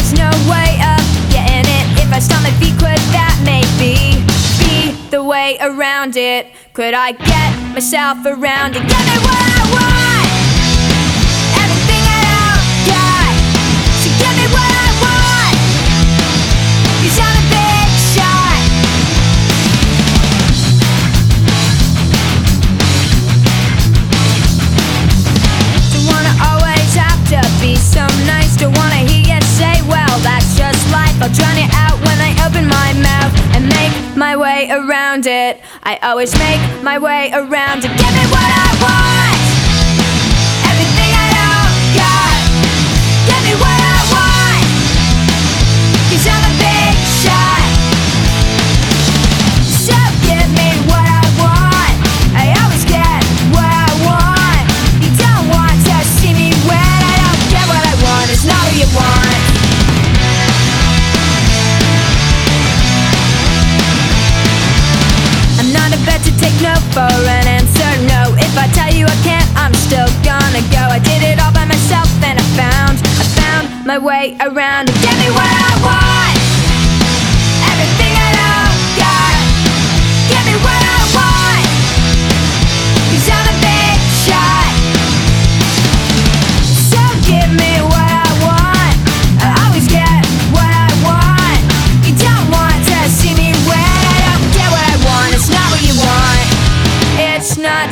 There's no way of getting it. If I stomach feet could that maybe Be the way around it? Could I get myself around it? Yeah, way around it. I always make my way around it. Give me what I no for an answer, no. If I tell you I can't, I'm still gonna go. I did it all by myself and I found, I found my way around. Get me where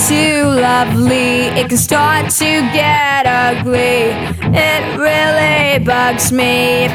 too lovely, it can start to get ugly. It really bugs me.